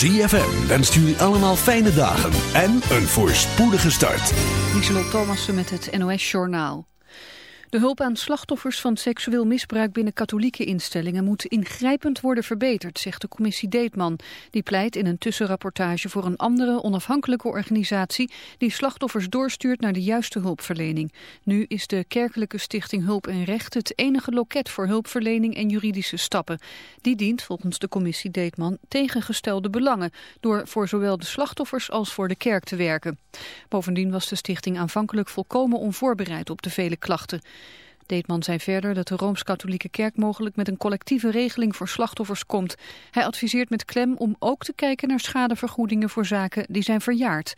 ZFM wenst jullie allemaal fijne dagen en een voorspoedige start. Lieselot Thomassen met het NOS-journaal. De hulp aan slachtoffers van seksueel misbruik binnen katholieke instellingen moet ingrijpend worden verbeterd, zegt de commissie Deetman. Die pleit in een tussenrapportage voor een andere onafhankelijke organisatie die slachtoffers doorstuurt naar de juiste hulpverlening. Nu is de kerkelijke stichting Hulp en Recht het enige loket voor hulpverlening en juridische stappen. Die dient volgens de commissie Deetman tegengestelde belangen door voor zowel de slachtoffers als voor de kerk te werken. Bovendien was de stichting aanvankelijk volkomen onvoorbereid op de vele klachten. Deetman zei verder dat de Rooms-Katholieke Kerk mogelijk met een collectieve regeling voor slachtoffers komt. Hij adviseert met klem om ook te kijken naar schadevergoedingen voor zaken die zijn verjaard.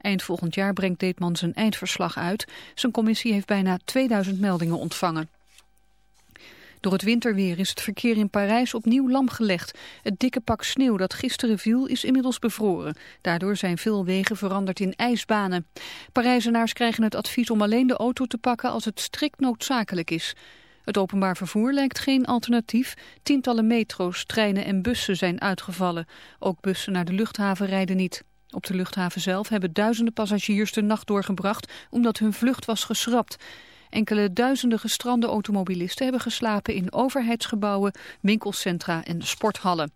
Eind volgend jaar brengt Deetman zijn eindverslag uit. Zijn commissie heeft bijna 2000 meldingen ontvangen. Door het winterweer is het verkeer in Parijs opnieuw lam gelegd. Het dikke pak sneeuw dat gisteren viel is inmiddels bevroren. Daardoor zijn veel wegen veranderd in ijsbanen. Parijzenaars krijgen het advies om alleen de auto te pakken als het strikt noodzakelijk is. Het openbaar vervoer lijkt geen alternatief. Tientallen metro's, treinen en bussen zijn uitgevallen. Ook bussen naar de luchthaven rijden niet. Op de luchthaven zelf hebben duizenden passagiers de nacht doorgebracht omdat hun vlucht was geschrapt. Enkele duizenden gestrande automobilisten hebben geslapen in overheidsgebouwen, winkelcentra en sporthallen.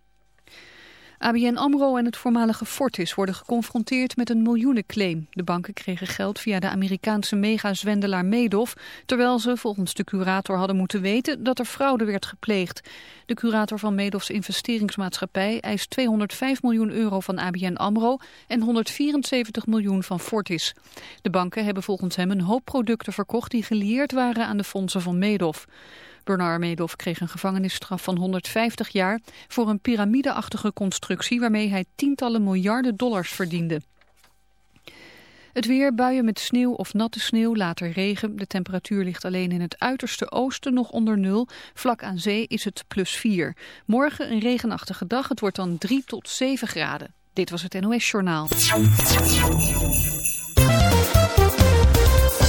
ABN AMRO en het voormalige Fortis worden geconfronteerd met een miljoenenclaim. De banken kregen geld via de Amerikaanse megazwendelaar Madoff... terwijl ze volgens de curator hadden moeten weten dat er fraude werd gepleegd. De curator van Madoffs investeringsmaatschappij eist 205 miljoen euro van ABN AMRO... en 174 miljoen van Fortis. De banken hebben volgens hem een hoop producten verkocht... die gelieerd waren aan de fondsen van Madoff. Bernard Madoff kreeg een gevangenisstraf van 150 jaar voor een piramideachtige constructie waarmee hij tientallen miljarden dollars verdiende. Het weer, buien met sneeuw of natte sneeuw, later regen. De temperatuur ligt alleen in het uiterste oosten nog onder nul. Vlak aan zee is het plus 4. Morgen een regenachtige dag, het wordt dan 3 tot 7 graden. Dit was het NOS Journaal.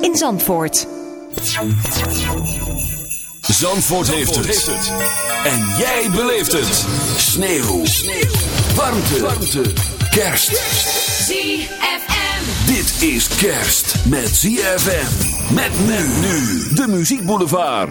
in Zandvoort. Zandvoort, heeft, het. En jij beleeft het. Sneeuw. Warmte. Warmte. Kerst. ZFM. Dit is kerst met ZFM. Met men nu. De Muziek Boulevard.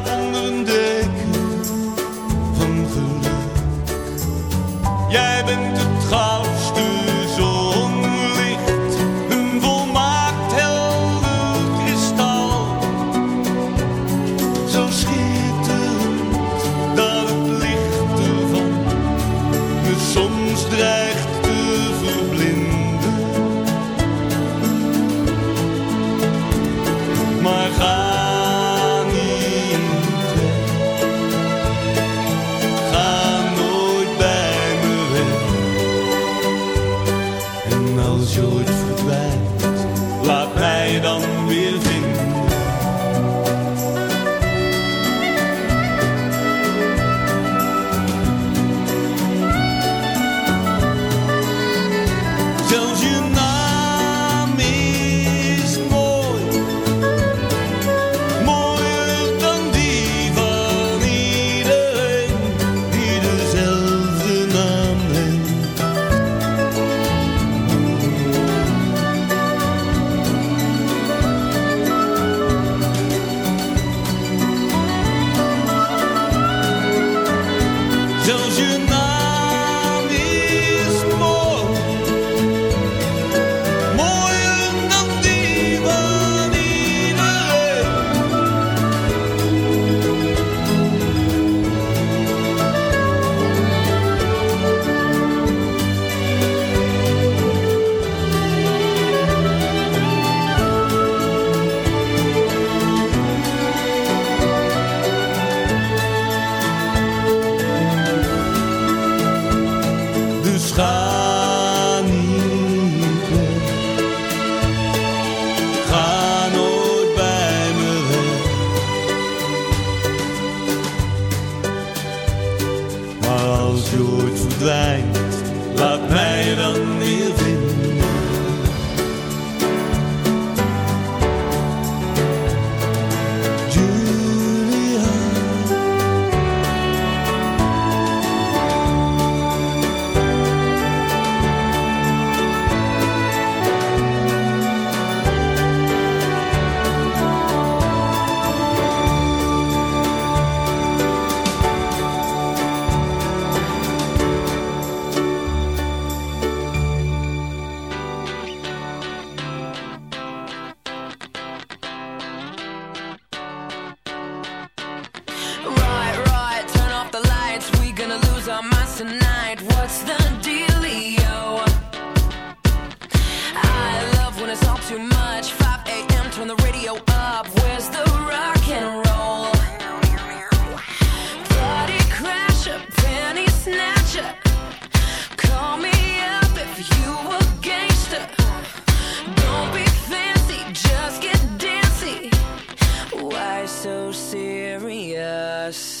us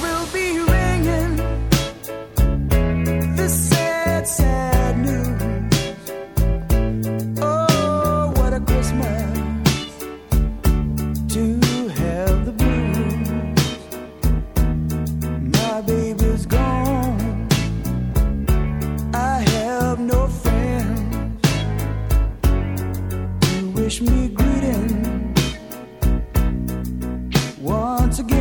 once again.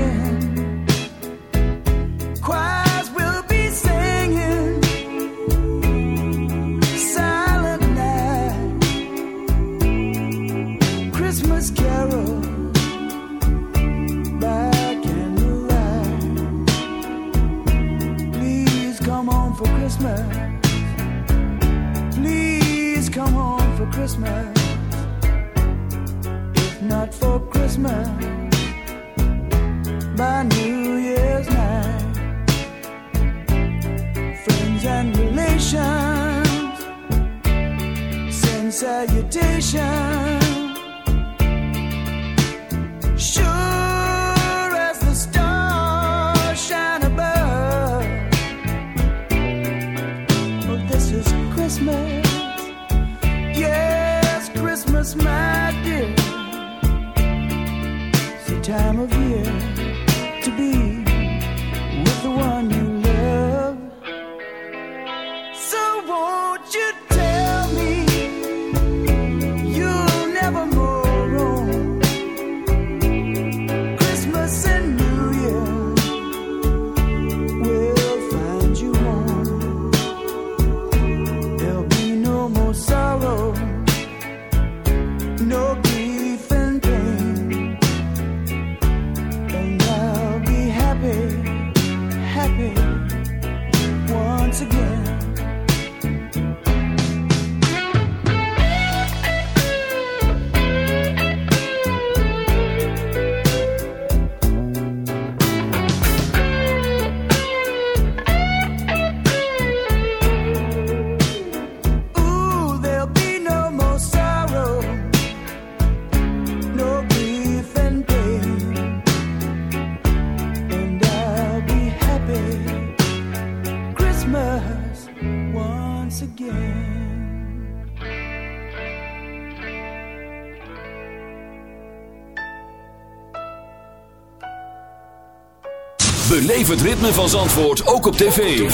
het ritme van Zandvoort ook op tv.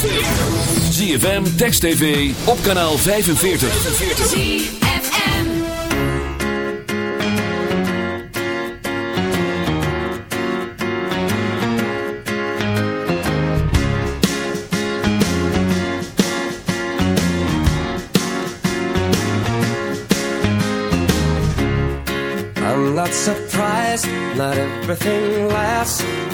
ZFM, Text TV, op kanaal 45. ZFM I'm not surprised, not everything lasts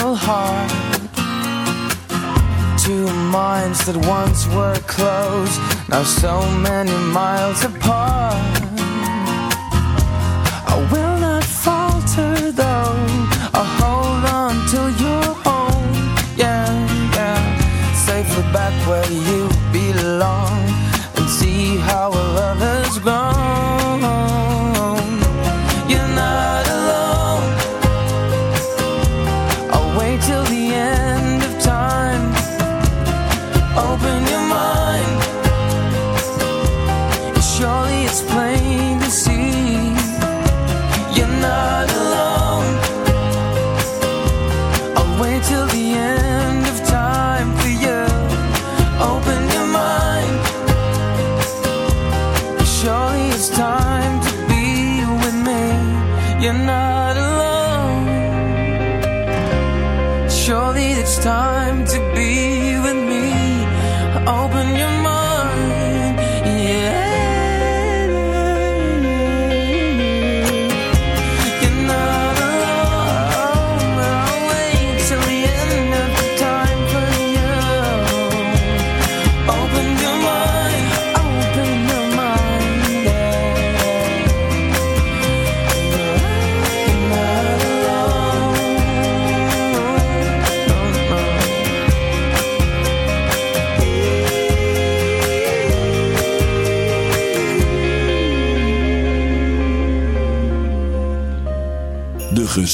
heart Two minds that once were close Now so many miles apart. I will not falter though. I'll hold on till you're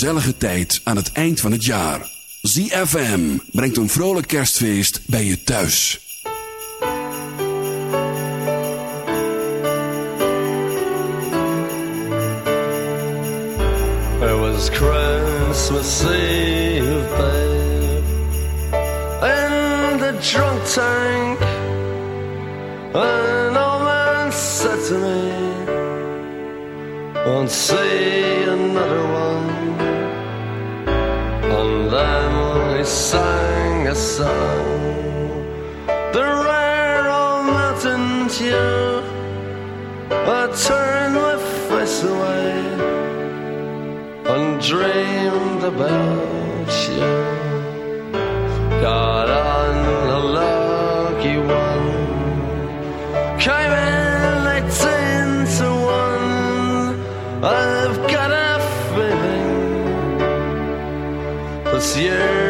gezellige tijd aan het eind van het jaar. ZFM brengt een vrolijk kerstfeest bij je thuis. It was Christmas Eve, babe In the drunk tank An old man said to me won't see another one. And then I sang a song, the rare old mountain tune. I turned my face away and dreamed about you. God, I'm a lucky one, came in. monsieur.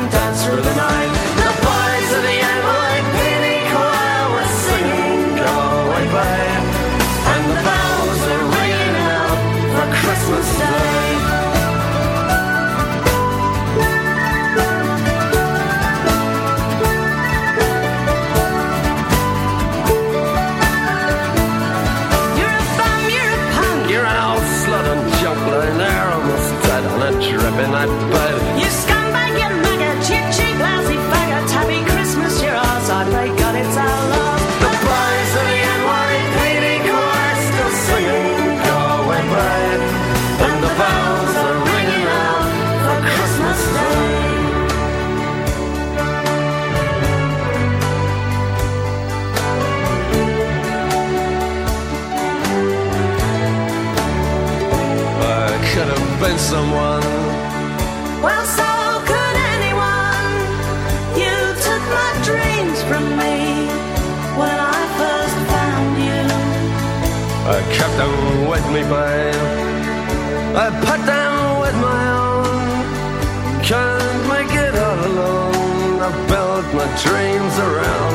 me by. I put down with my own, can't make it all alone. I built my dreams around.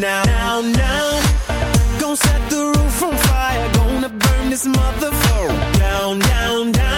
now, now, now. Gonna set the roof on fire, gonna burn this motherfucker down, down, down.